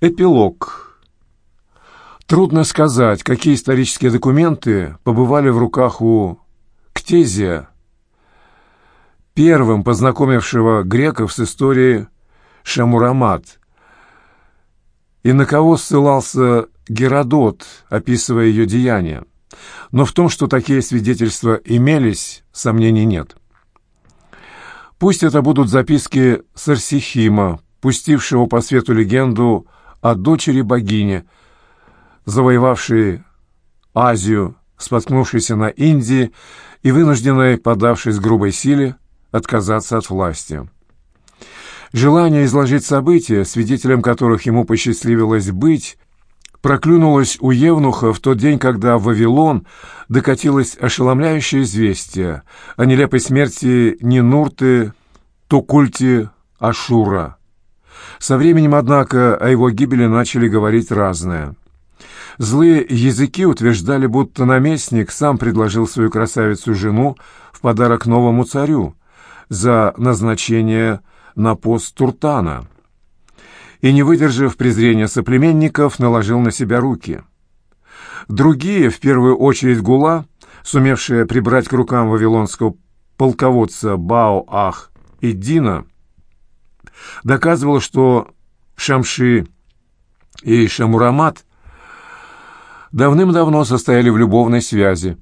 Эпилог. Трудно сказать, какие исторические документы побывали в руках у Ктезия, первым познакомившего греков с историей Шамурамат, и на кого ссылался Геродот, описывая ее деяния. Но в том, что такие свидетельства имелись, сомнений нет. Пусть это будут записки Сарсихима, пустившего по свету легенду о дочери богини, завоевавшей Азию, споткнувшейся на Индии и вынужденной, подавшись грубой силе, отказаться от власти. Желание изложить события, свидетелем которых ему посчастливилось быть, проклюнулось у Евнуха в тот день, когда в Вавилон докатилось ошеломляющее известие о нелепой смерти Нинурты Тукульти Ашура. Со временем, однако, о его гибели начали говорить разное. Злые языки утверждали, будто наместник сам предложил свою красавицу-жену в подарок новому царю за назначение на пост Туртана и, не выдержав презрения соплеменников, наложил на себя руки. Другие, в первую очередь Гула, сумевшие прибрать к рукам вавилонского полководца Бао-Ах и Дина, доказывал, что Шамши и Шамурамат давным-давно состояли в любовной связи.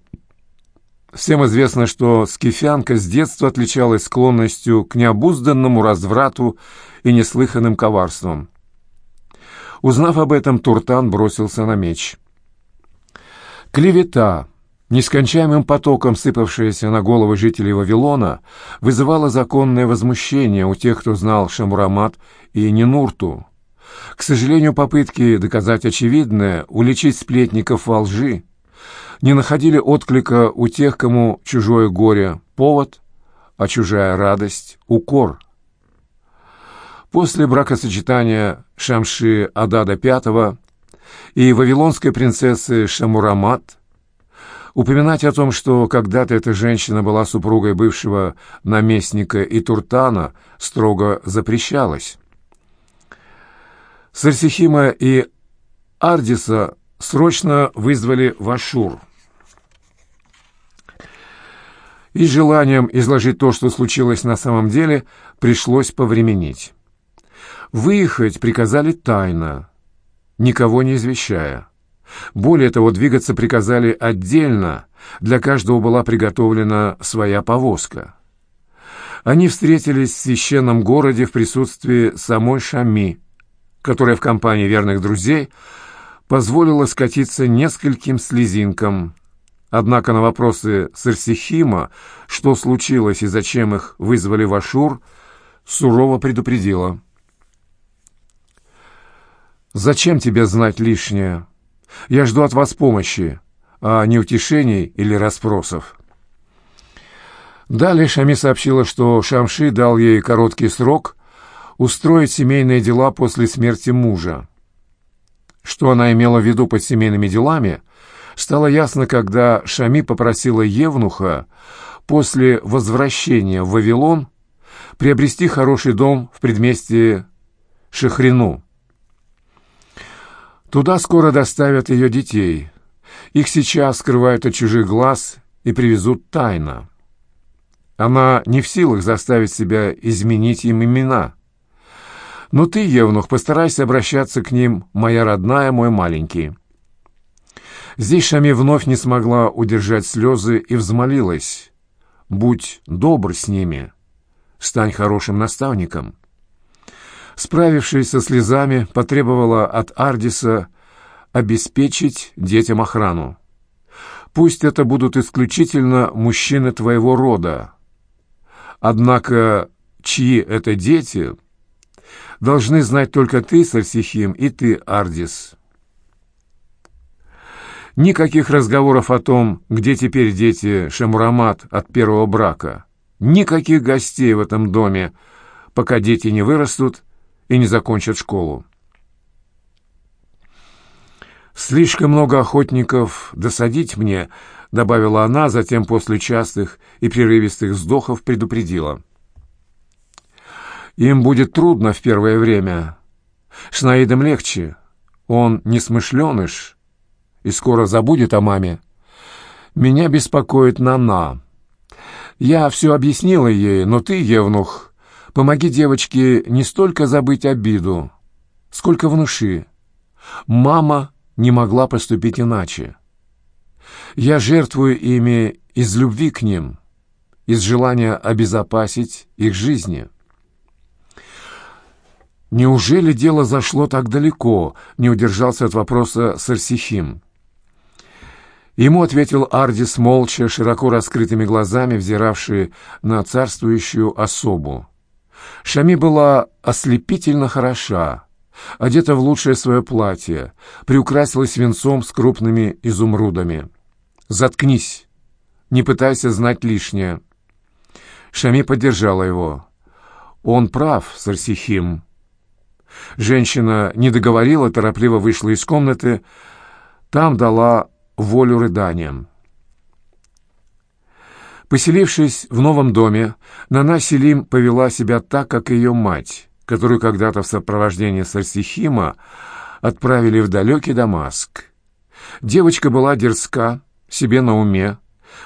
Всем известно, что скифянка с детства отличалась склонностью к необузданному разврату и неслыханным коварством. Узнав об этом, Туртан бросился на меч. Клевета, нескончаемым потоком сыпавшаяся на головы жителей Вавилона, вызывала законное возмущение у тех, кто знал Шамурамат и Нинурту. К сожалению, попытки доказать очевидное, уличить сплетников во лжи, не находили отклика у тех, кому чужое горе — повод, а чужая радость — укор. После бракосочетания Шамши Адада V и вавилонской принцессы Шамурамат упоминать о том, что когда-то эта женщина была супругой бывшего наместника Итуртана, строго запрещалось. Сарсихима и Ардиса срочно вызвали в Ашур. И желанием изложить то, что случилось на самом деле, пришлось повременить. Выехать приказали тайно, никого не извещая. Более того, двигаться приказали отдельно, для каждого была приготовлена своя повозка. Они встретились в священном городе в присутствии самой Шами, которая в компании верных друзей позволила скатиться нескольким слезинкам. Однако на вопросы Сарсихима, что случилось и зачем их вызвали в Ашур, сурово предупредила. «Зачем тебе знать лишнее? Я жду от вас помощи, а не утешений или расспросов». Далее Шами сообщила, что Шамши дал ей короткий срок устроить семейные дела после смерти мужа. Что она имела в виду под семейными делами, стало ясно, когда Шами попросила Евнуха после возвращения в Вавилон приобрести хороший дом в предместье Шехрину. Туда скоро доставят ее детей. Их сейчас скрывают от чужих глаз и привезут тайно. Она не в силах заставить себя изменить им имена. Но ты, Евнух, постарайся обращаться к ним, моя родная, мой маленький. Здесь Шами вновь не смогла удержать слезы и взмолилась. «Будь добр с ними, стань хорошим наставником». Справившись со слезами, потребовала от Ардиса обеспечить детям охрану. Пусть это будут исключительно мужчины твоего рода. Однако чьи это дети, должны знать только ты, Сарсихим, и ты, Ардис. Никаких разговоров о том, где теперь дети Шамурамат от первого брака. Никаких гостей в этом доме, пока дети не вырастут и не закончат школу. «Слишком много охотников досадить мне», — добавила она, затем после частых и прерывистых вздохов предупредила. «Им будет трудно в первое время. С легче. Он несмышленыш и скоро забудет о маме. Меня беспокоит Нана. Я все объяснила ей, но ты, Евнух, помоги девочке не столько забыть обиду, сколько внуши. Мама не могла поступить иначе. Я жертвую ими из любви к ним, из желания обезопасить их жизни. Неужели дело зашло так далеко, не удержался от вопроса Сарсихим. Ему ответил Ардис молча, широко раскрытыми глазами, взиравший на царствующую особу. Шами была ослепительно хороша, одета в лучшее свое платье, приукрасилась венцом с крупными изумрудами. «Заткнись! Не пытайся знать лишнее!» Шами поддержала его. «Он прав, Сарсихим». Женщина не договорила, торопливо вышла из комнаты, там дала волю рыданиям. Поселившись в новом доме, Нана Селим повела себя так, как ее мать, которую когда-то в сопровождении Сарсихима отправили в далекий Дамаск. Девочка была дерзка, себе на уме,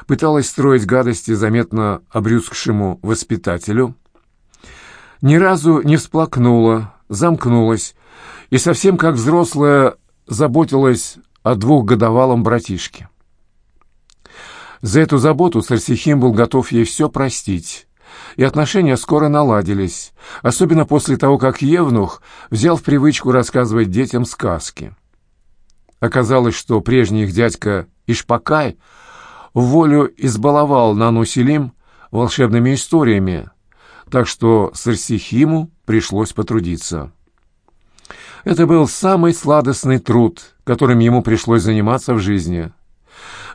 пыталась строить гадости заметно обрюзгшему воспитателю, ни разу не всплакнула, замкнулась и совсем как взрослая заботилась о двухгодовалом братишке. За эту заботу Сарсихим был готов ей все простить, и отношения скоро наладились, особенно после того, как Евнух взял в привычку рассказывать детям сказки. Оказалось, что прежний их дядька Ишпакай волю избаловал Нану Селим волшебными историями, так что Сарсихиму пришлось потрудиться. Это был самый сладостный труд, которым ему пришлось заниматься в жизни.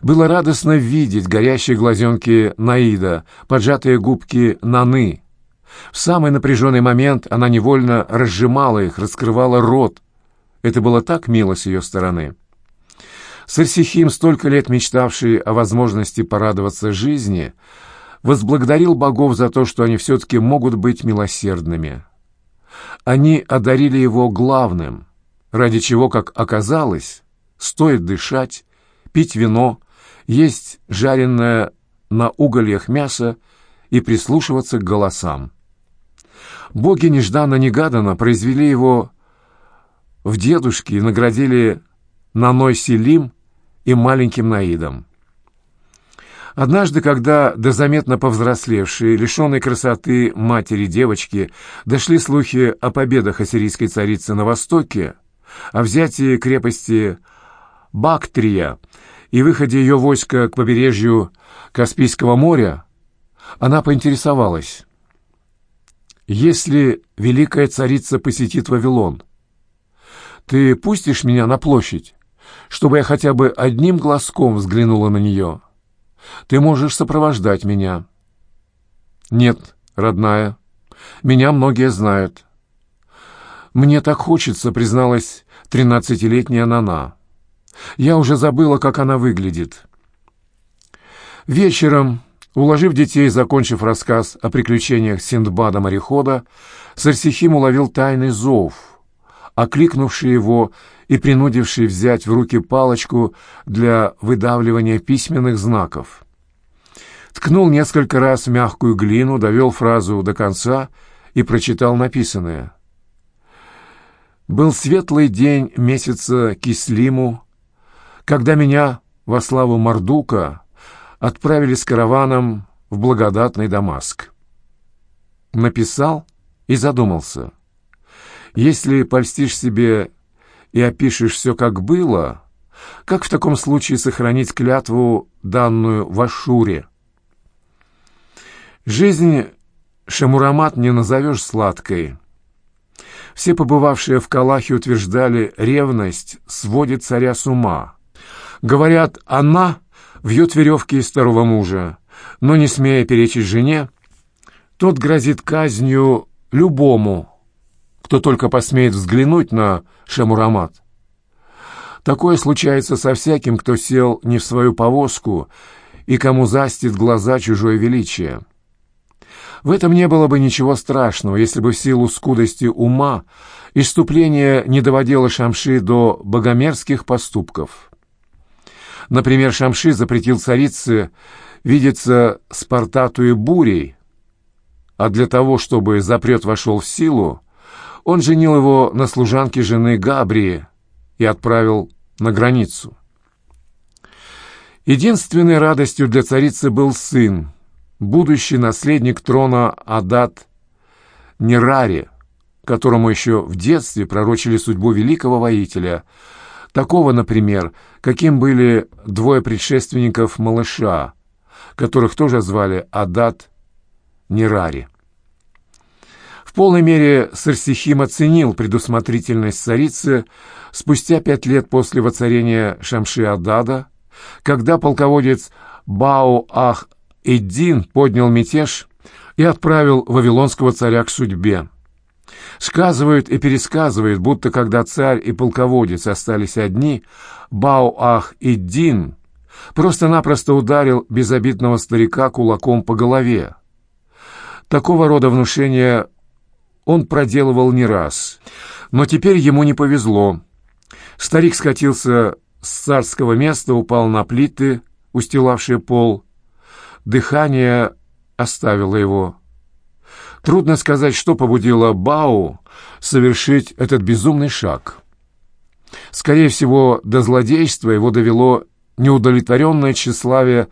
Было радостно видеть горящие глазенки Наида, поджатые губки Наны. В самый напряженный момент она невольно разжимала их, раскрывала рот. Это было так мило с ее стороны. Сарсихим, столько лет мечтавший о возможности порадоваться жизни, возблагодарил богов за то, что они все-таки могут быть милосердными. Они одарили его главным, ради чего, как оказалось, стоит дышать, пить вино, есть жареное на угольях мясо и прислушиваться к голосам. Боги нежданно-негаданно произвели его в дедушке и наградили Наной Селим и маленьким Наидом. Однажды, когда до заметно повзрослевшей, лишенной красоты матери девочки дошли слухи о победах ассирийской царицы на Востоке, о взятии крепости Бактрия и выходе ее войска к побережью Каспийского моря, она поинтересовалась, «Если великая царица посетит Вавилон, ты пустишь меня на площадь, чтобы я хотя бы одним глазком взглянула на нее?» Ты можешь сопровождать меня». «Нет, родная, меня многие знают». «Мне так хочется», — призналась тринадцатилетняя Нана. «Я уже забыла, как она выглядит». Вечером, уложив детей, закончив рассказ о приключениях Синдбада-морехода, Сарсихим уловил тайный зов, окликнувший его и принудивший взять в руки палочку для выдавливания письменных знаков. Ткнул несколько раз мягкую глину, довел фразу до конца и прочитал написанное. «Был светлый день месяца Кислиму, когда меня во славу Мардука отправили с караваном в благодатный Дамаск». Написал и задумался. «Если польстишь себе и опишешь все, как было, как в таком случае сохранить клятву, данную в Ашуре? Жизнь Шамурамат не назовешь сладкой. Все побывавшие в Калахе утверждали, ревность сводит царя с ума. Говорят, она вьет веревки из второго мужа, но, не смея перечить жене, тот грозит казнью любому, кто только посмеет взглянуть на Шамурамат. Такое случается со всяким, кто сел не в свою повозку и кому застит глаза чужое величие. В этом не было бы ничего страшного, если бы в силу скудости ума иступление не доводило Шамши до богомерзких поступков. Например, Шамши запретил царице видеться с портатуей бурей, а для того, чтобы запрет вошел в силу, он женил его на служанке жены Габрии и отправил на границу. Единственной радостью для царицы был сын, будущий наследник трона Адат Нерари, которому еще в детстве пророчили судьбу великого воителя, такого, например, каким были двое предшественников малыша, которых тоже звали Адат Нерари. В полной мере Сарсихим оценил предусмотрительность царицы спустя пять лет после воцарения Шамши-Адада, когда полководец Бау-Ах-Эддин поднял мятеж и отправил вавилонского царя к судьбе. Сказывают и пересказывают, будто когда царь и полководец остались одни, Бау-Ах-Эддин просто-напросто ударил безобидного старика кулаком по голове. Такого рода внушения он проделывал не раз, но теперь ему не повезло. Старик скатился с царского места, упал на плиты, устилавшие пол. Дыхание оставило его. Трудно сказать, что побудило Бау совершить этот безумный шаг. Скорее всего, до злодейства его довело неудовлетворенное тщеславие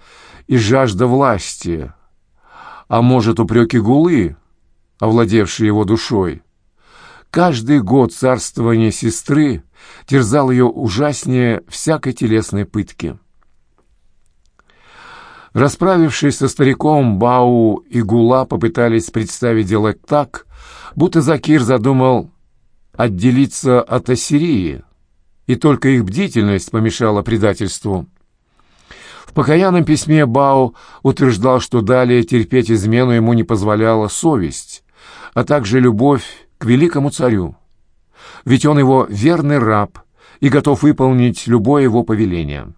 и жажда власти, а может, упреки Гулы, овладевшие его душой. Каждый год царствования сестры терзал ее ужаснее всякой телесной пытки. Расправившись со стариком, Бау и Гула попытались представить дело так, будто Закир задумал отделиться от Ассирии, и только их бдительность помешала предательству. В покаянном письме Бау утверждал, что далее терпеть измену ему не позволяла совесть, а также любовь к великому царю. Ведь он его верный раб и готов выполнить любое его повеление.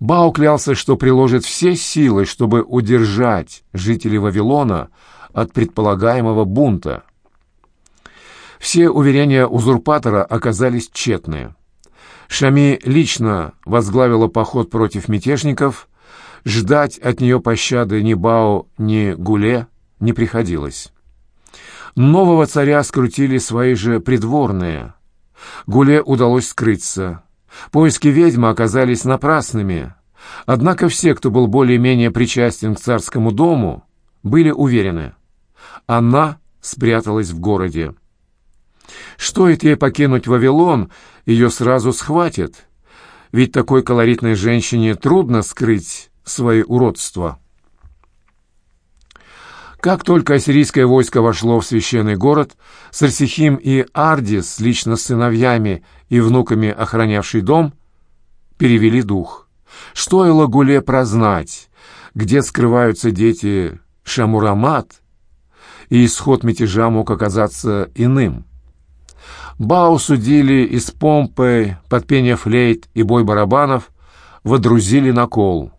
Бау клялся, что приложит все силы, чтобы удержать жителей Вавилона от предполагаемого бунта. Все уверения узурпатора оказались тщетные. Шами лично возглавила поход против мятежников, ждать от нее пощады ни Бао, ни Гуле не приходилось. Нового царя скрутили свои же придворные. Гуле удалось скрыться. Поиски ведьмы оказались напрасными. Однако все, кто был более-менее причастен к царскому дому, были уверены. Она спряталась в городе. Стоит ей покинуть Вавилон, ее сразу схватят. Ведь такой колоритной женщине трудно скрыть свои уродства. Как только ассирийское войско вошло в священный город, Сарсихим и Ардис, лично с сыновьями и внуками охранявший дом, перевели дух. Стоило Гуле прознать, где скрываются дети Шамурамат, и исход мятежа мог оказаться иным. Бау судили из помпы, под пение флейт и бой барабанов, водрузили на кол.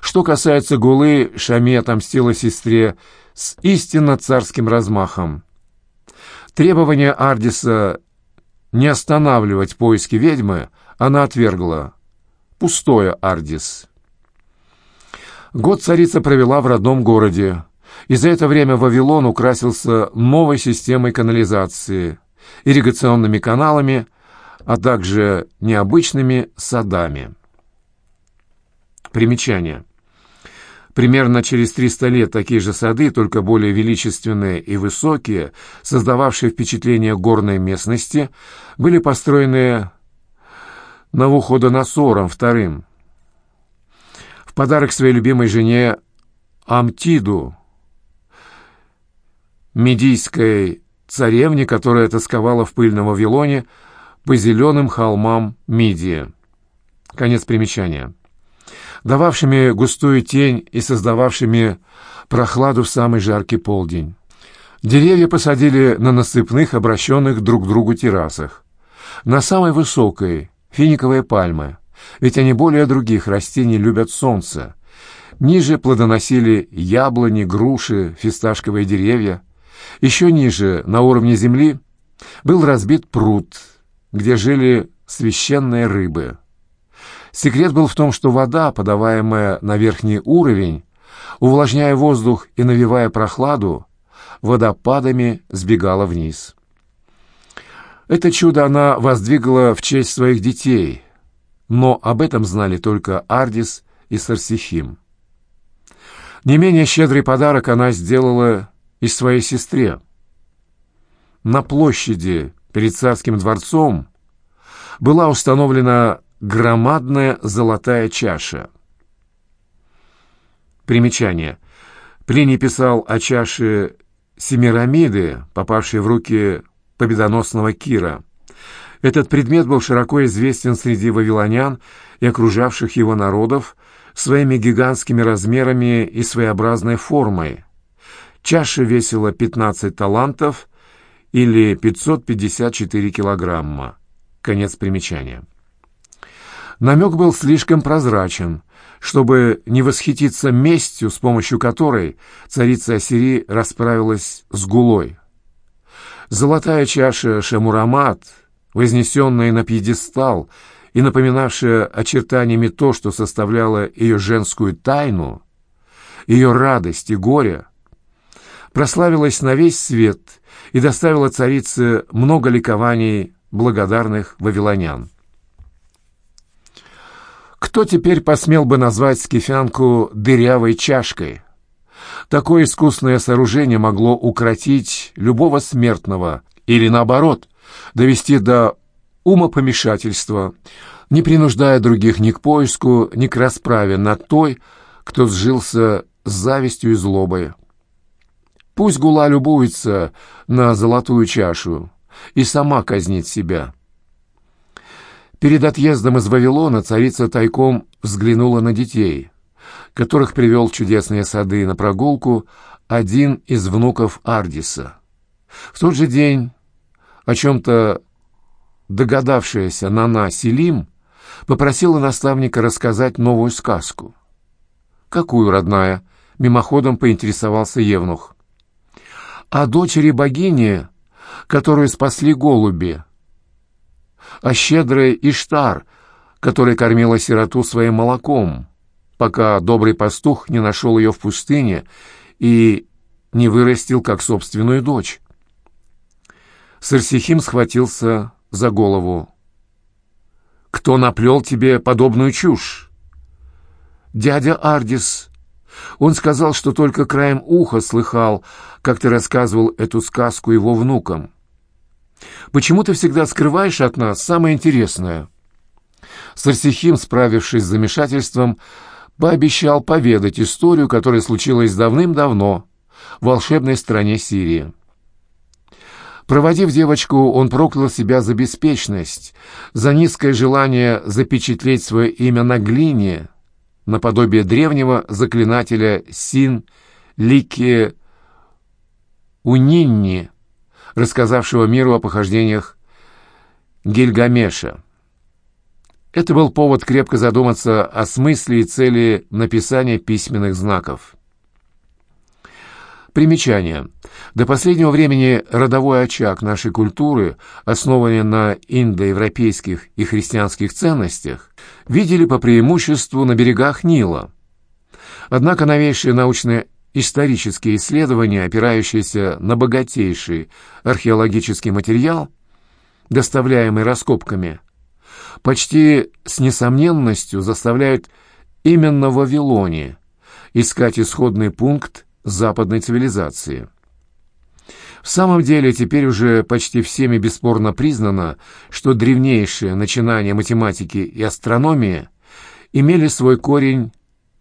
Что касается Гулы, Шами отомстила сестре с истинно царским размахом. Требование Ардиса не останавливать поиски ведьмы она отвергла. Пустое, Ардис. Год царица провела в родном городе, и за это время Вавилон украсился новой системой канализации, ирригационными каналами, а также необычными садами. Примечание. Примерно через 300 лет такие же сады, только более величественные и высокие, создававшие впечатление горной местности, были построены Навуходоносором II в подарок своей любимой жене Амтиду, медийской царевне, которая тосковала в пыльном Вавилоне по зеленым холмам Мидии. Конец примечания дававшими густую тень и создававшими прохладу в самый жаркий полдень. Деревья посадили на насыпных, обращенных друг к другу террасах. На самой высокой — финиковые пальмы, ведь они более других растений любят солнце, Ниже плодоносили яблони, груши, фисташковые деревья. Еще ниже, на уровне земли, был разбит пруд, где жили священные рыбы. Секрет был в том, что вода, подаваемая на верхний уровень, увлажняя воздух и навевая прохладу, водопадами сбегала вниз. Это чудо она воздвигла в честь своих детей, но об этом знали только Ардис и Сарсихим. Не менее щедрый подарок она сделала и своей сестре. На площади перед царским дворцом была установлена громадная золотая чаша. Примечание. Плиний писал о чаше Семирамиды, попавшей в руки победоносного Кира. Этот предмет был широко известен среди вавилонян и окружавших его народов своими гигантскими размерами и своеобразной формой. Чаша весила 15 талантов или 554 килограмма. Конец примечания. Намек был слишком прозрачен, чтобы не восхититься местью, с помощью которой царица Ассирии расправилась с Гулой. Золотая чаша Шамурамат, вознесенная на пьедестал и напоминавшая очертаниями то, что составляло ее женскую тайну, ее радость и горе, прославилась на весь свет и доставила царице много ликований благодарных вавилонян. Кто теперь посмел бы назвать скифянку «дырявой чашкой»? Такое искусное сооружение могло укротить любого смертного или, наоборот, довести до умопомешательства, не принуждая других ни к поиску, ни к расправе над той, кто сжился с завистью и злобой. Пусть Гула любуется на золотую чашу и сама казнит себя. Перед отъездом из Вавилона царица тайком взглянула на детей, которых привел в чудесные сады на прогулку один из внуков Ардиса. В тот же день о чем-то догадавшаяся Нана Селим попросила наставника рассказать новую сказку. «Какую, родная?» — мимоходом поинтересовался Евнух. «О дочери богини, которую спасли голуби», а щедрая Иштар, которая кормила сироту своим молоком, пока добрый пастух не нашел ее в пустыне и не вырастил как собственную дочь. Сарсихим схватился за голову. «Кто наплел тебе подобную чушь?» «Дядя Ардис. Он сказал, что только краем уха слыхал, как ты рассказывал эту сказку его внукам. Почему ты всегда скрываешь от нас самое интересное?» Сарсихим, справившись с замешательством, пообещал поведать историю, которая случилась давным-давно в волшебной стране Сирии. Проводив девочку, он проклял себя за беспечность, за низкое желание запечатлеть свое имя на глине, наподобие древнего заклинателя Син Лики Унинни, рассказавшего миру о похождениях Гильгамеша. Это был повод крепко задуматься о смысле и цели написания письменных знаков. Примечание. До последнего времени родовой очаг нашей культуры, основанный на индоевропейских и христианских ценностях, видели по преимуществу на берегах Нила. Однако новейшие научные исторические исследования, опирающиеся на богатейший археологический материал, доставляемый раскопками, почти с несомненностью заставляют именно в Вавилоне искать исходный пункт западной цивилизации. В самом деле теперь уже почти всеми бесспорно признано, что древнейшие начинания математики и астрономии имели свой корень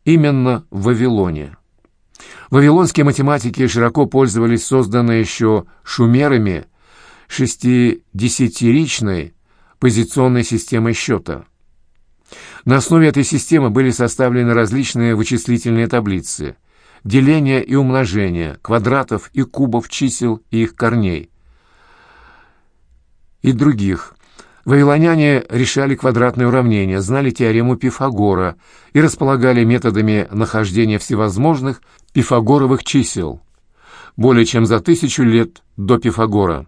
именно в Вавилоне. Вавилонские математики широко пользовались созданной еще шумерами шестидесятиричной позиционной системой счета. На основе этой системы были составлены различные вычислительные таблицы – деления и умножения, квадратов и кубов чисел и их корней, и других, Вавилоняне решали квадратные уравнения, знали теорему Пифагора и располагали методами нахождения всевозможных пифагоровых чисел более чем за тысячу лет до Пифагора.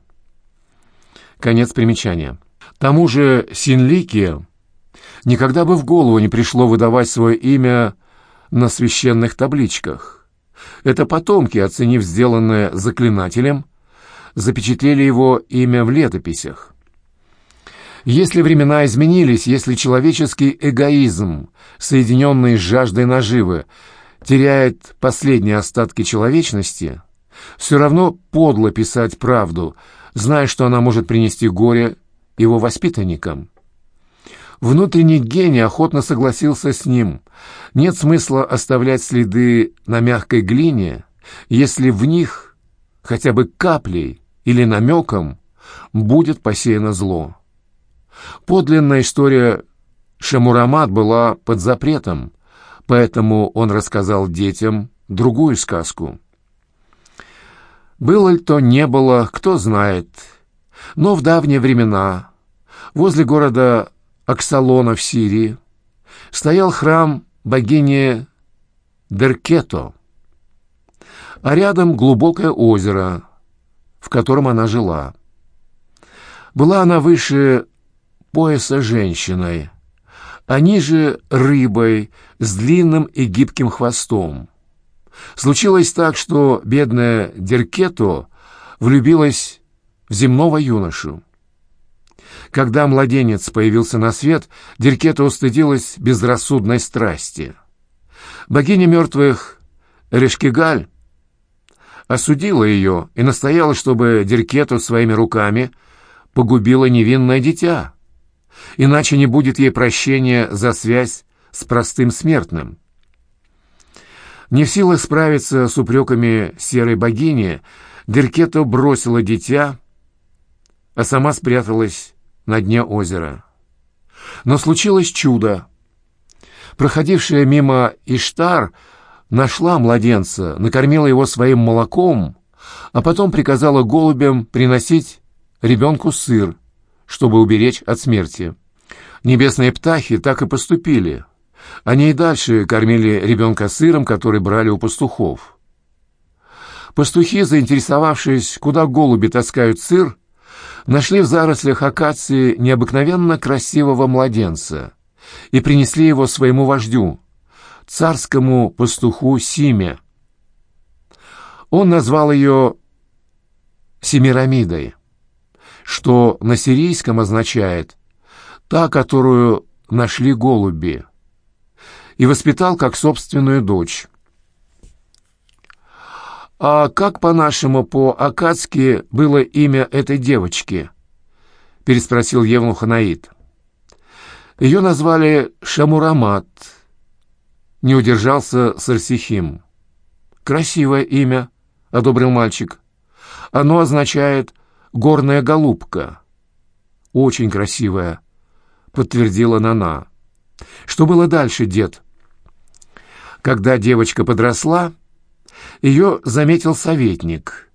Конец примечания. Тому же Синлике никогда бы в голову не пришло выдавать свое имя на священных табличках. Это потомки, оценив сделанное заклинателем, запечатлели его имя в летописях. Если времена изменились, если человеческий эгоизм, соединенный с жаждой наживы, теряет последние остатки человечности, все равно подло писать правду, зная, что она может принести горе его воспитанникам. Внутренний гений охотно согласился с ним. Нет смысла оставлять следы на мягкой глине, если в них хотя бы каплей или намеком будет посеяно зло. Подлинная история Шамурамат была под запретом, поэтому он рассказал детям другую сказку. Было ли то, не было, кто знает. Но в давние времена возле города Аксалона в Сирии стоял храм богини Деркето, а рядом глубокое озеро, в котором она жила. Была она выше пояса женщиной, а ниже рыбой с длинным и гибким хвостом. Случилось так, что бедная Деркето влюбилась в земного юношу. Когда младенец появился на свет, Деркета устыдилась безрассудной страсти. Богиня мертвых Решкигаль осудила ее и настояла, чтобы Деркету своими руками погубила невинное дитя, иначе не будет ей прощения за связь с простым смертным. Не в силах справиться с упреками серой богини, Деркето бросила дитя, а сама спряталась на дне озера. Но случилось чудо. Проходившая мимо Иштар нашла младенца, накормила его своим молоком, а потом приказала голубям приносить ребенку сыр, чтобы уберечь от смерти. Небесные птахи так и поступили. Они и дальше кормили ребенка сыром, который брали у пастухов. Пастухи, заинтересовавшись, куда голуби таскают сыр, нашли в зарослях акации необыкновенно красивого младенца и принесли его своему вождю, царскому пастуху Симе. Он назвал ее Семирамидой, что на сирийском означает «та, которую нашли голуби», и воспитал как собственную дочь. «А как, по-нашему, по-акадски было имя этой девочки?» — переспросил Евнух Анаид. «Ее назвали Шамурамат», — не удержался Сарсихим. «Красивое имя», — одобрил мальчик. «Оно означает «горная голубка». «Очень красивая», — подтвердила Нана. «Что было дальше, дед?» Когда девочка подросла, ее заметил советник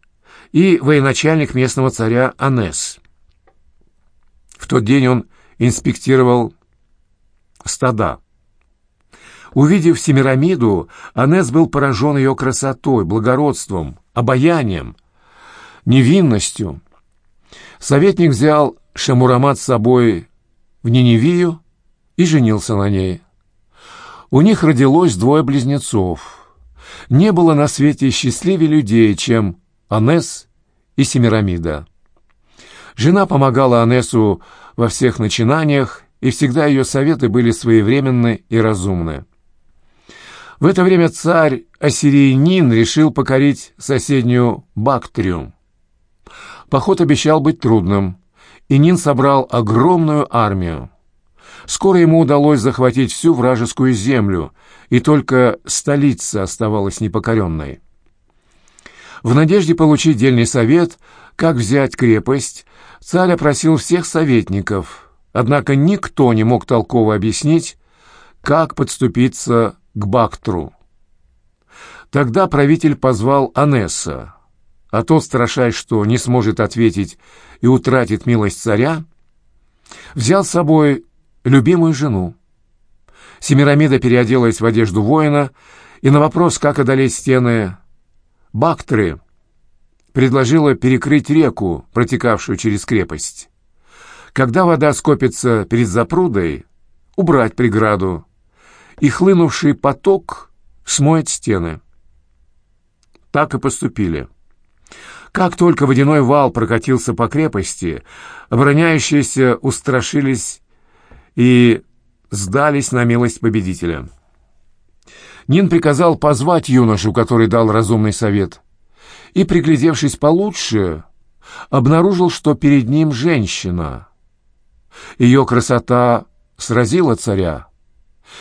и военачальник местного царя Анес. В тот день он инспектировал стада. Увидев Семирамиду, Анес был поражен ее красотой, благородством, обаянием, невинностью. Советник взял Шамурамат с собой в Ниневию и женился на ней. У них родилось двое близнецов. Не было на свете счастливее людей, чем Анес и Семирамида. Жена помогала Анесу во всех начинаниях, и всегда ее советы были своевременны и разумны. В это время царь Ассириянин решил покорить соседнюю Бактрию. Поход обещал быть трудным, и Нин собрал огромную армию. Скоро ему удалось захватить всю вражескую землю, и только столица оставалась непокоренной. В надежде получить дельный совет, как взять крепость, царь опросил всех советников, однако никто не мог толково объяснить, как подступиться к Бактру. Тогда правитель позвал Анесса, а тот, страшась, что не сможет ответить и утратит милость царя, Взял с собой любимую жену. Семирамида переоделась в одежду воина, и на вопрос, как одолеть стены Бактры, предложила перекрыть реку, протекавшую через крепость. Когда вода скопится перед запрудой, убрать преграду, и хлынувший поток смоет стены. Так и поступили. Как только водяной вал прокатился по крепости, обороняющиеся устрашились и сдались на милость победителя. Нин приказал позвать юношу, который дал разумный совет, и, приглядевшись получше, обнаружил, что перед ним женщина. Ее красота сразила царя.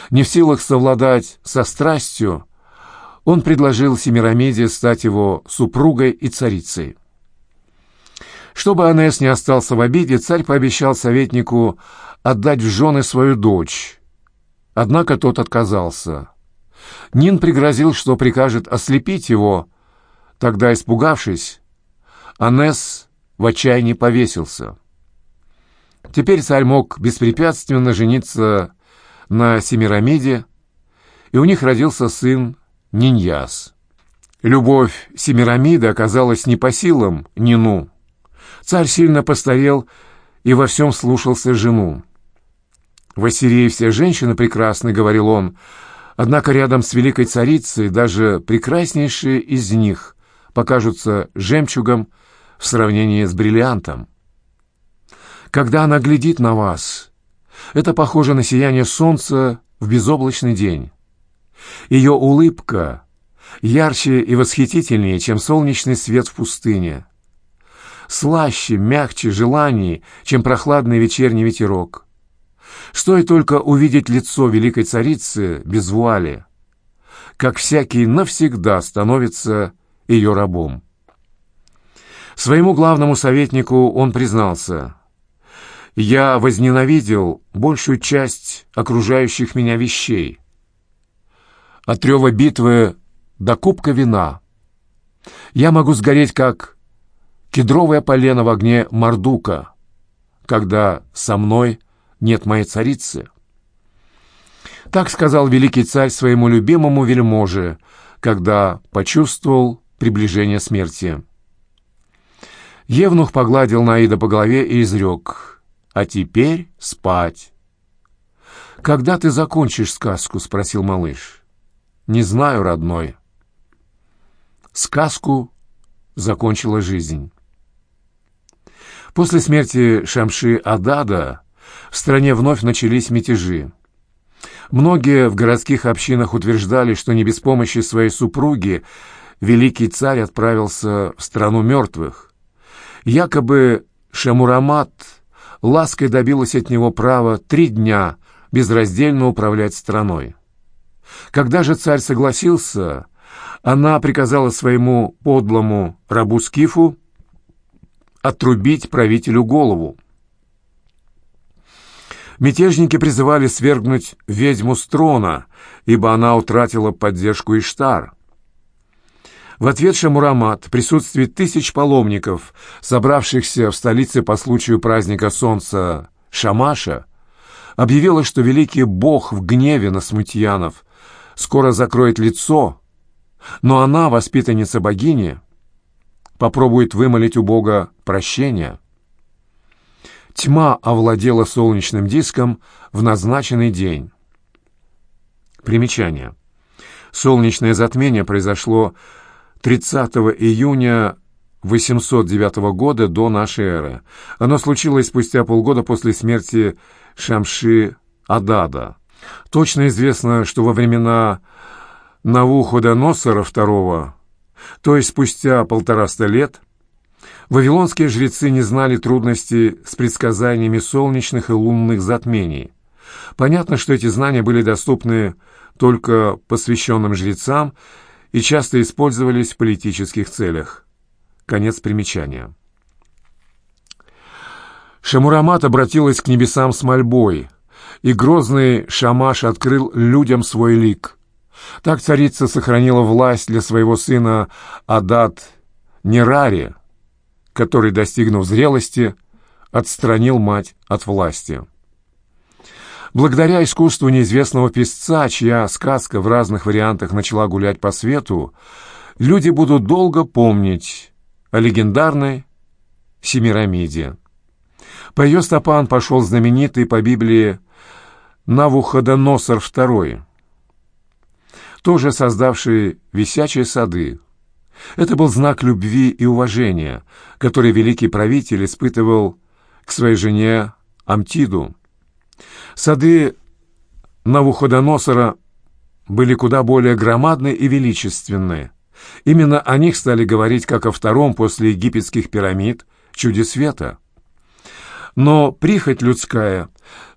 Не в силах совладать со страстью, он предложил Семирамиде стать его супругой и царицей. Чтобы Анес не остался в обиде, царь пообещал советнику отдать в жены свою дочь. Однако тот отказался. Нин пригрозил, что прикажет ослепить его. Тогда, испугавшись, Анес в отчаянии повесился. Теперь царь мог беспрепятственно жениться на Семирамиде, и у них родился сын Ниньяс. Любовь Семирамиды оказалась не по силам Нину. Царь сильно постарел и во всем слушался жену. «В Ассирии все женщины прекрасны», — говорил он, «однако рядом с великой царицей даже прекраснейшие из них покажутся жемчугом в сравнении с бриллиантом. Когда она глядит на вас, это похоже на сияние солнца в безоблачный день. Ее улыбка ярче и восхитительнее, чем солнечный свет в пустыне. Слаще, мягче желаний, чем прохладный вечерний ветерок. Стоит только увидеть лицо великой царицы без вуали, как всякий навсегда становится ее рабом. Своему главному советнику он признался, «Я возненавидел большую часть окружающих меня вещей, от рева битвы до кубка вина. Я могу сгореть, как кедровое полено в огне Мардука, когда со мной нет моей царицы. Так сказал великий царь своему любимому вельможе, когда почувствовал приближение смерти. Евнух погладил Наида по голове и изрек, «А теперь спать». «Когда ты закончишь сказку?» — спросил малыш. «Не знаю, родной». Сказку закончила жизнь. После смерти Шамши Адада в стране вновь начались мятежи. Многие в городских общинах утверждали, что не без помощи своей супруги великий царь отправился в страну мертвых. Якобы Шамурамат лаской добилась от него права три дня безраздельно управлять страной. Когда же царь согласился, она приказала своему подлому рабу Скифу отрубить правителю голову. Мятежники призывали свергнуть ведьму с трона, ибо она утратила поддержку Иштар. В ответ Шамурамат в присутствии тысяч паломников, собравшихся в столице по случаю праздника солнца Шамаша, объявила, что великий бог в гневе на смутьянов скоро закроет лицо, но она, воспитанница богини, попробует вымолить у Бога прощения. Тьма овладела солнечным диском в назначенный день. Примечание. Солнечное затмение произошло 30 июня 809 года до нашей эры. Оно случилось спустя полгода после смерти Шамши Адада. Точно известно, что во времена Навуходоносора II, то есть спустя полтораста лет, вавилонские жрецы не знали трудностей с предсказаниями солнечных и лунных затмений. Понятно, что эти знания были доступны только посвященным жрецам и часто использовались в политических целях. Конец примечания. Шамурамат обратилась к небесам с мольбой – и грозный Шамаш открыл людям свой лик. Так царица сохранила власть для своего сына Адат Нерари, который, достигнув зрелости, отстранил мать от власти. Благодаря искусству неизвестного писца, чья сказка в разных вариантах начала гулять по свету, люди будут долго помнить о легендарной Семирамиде. По ее стопам пошел знаменитый по Библии Навуходоносор II, тоже создавший висячие сады. Это был знак любви и уважения, который великий правитель испытывал к своей жене Амтиду. Сады Навуходоносора были куда более громадны и величественны. Именно о них стали говорить как о втором после египетских пирамид чуде света. Но прихоть людская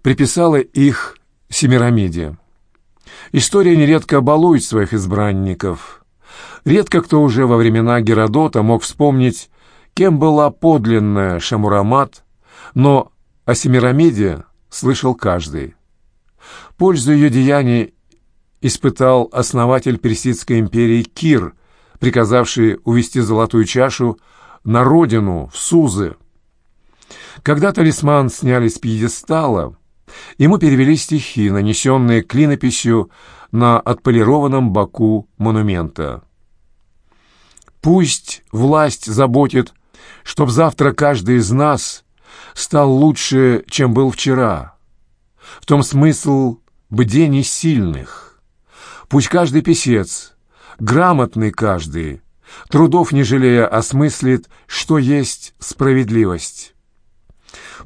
приписала их Семирамиде. История нередко балует своих избранников. Редко кто уже во времена Геродота мог вспомнить, кем была подлинная Шамурамат, но о Семирамиде слышал каждый. Пользу ее деяний испытал основатель Персидской империи Кир, приказавший увести золотую чашу на родину, в Сузы. Когда талисман сняли с пьедестала, ему перевели стихи, нанесенные клинописью на отполированном боку монумента. «Пусть власть заботит, чтоб завтра каждый из нас стал лучше, чем был вчера. В том смысл бдений сильных. Пусть каждый писец, грамотный каждый, трудов не жалея, осмыслит, что есть справедливость.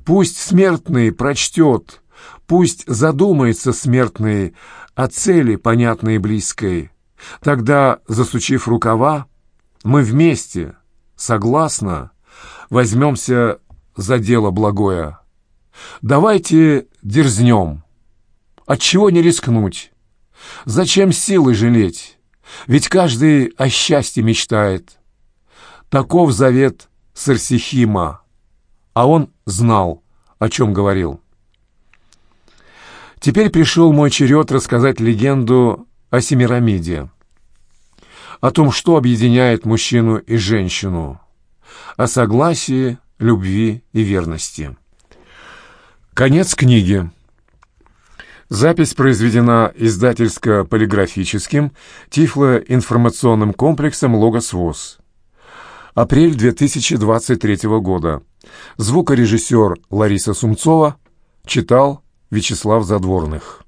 Пусть смертный прочтет, пусть задумается смертный о цели, понятной и близкой. Тогда, засучив рукава, мы вместе, согласно, возьмемся за дело благое. Давайте дерзнем. Отчего не рискнуть? Зачем силы жалеть? Ведь каждый о счастье мечтает. Таков завет Сарсихима, а он знал, о чем говорил. Теперь пришел мой черед рассказать легенду о Семирамиде, о том, что объединяет мужчину и женщину, о согласии, любви и верности. Конец книги. Запись произведена издательско-полиграфическим Тифло-информационным комплексом «Логос ВОЗ». Апрель 2023 года. Звукорежиссер Лариса Сумцова читал Вячеслав Задворных.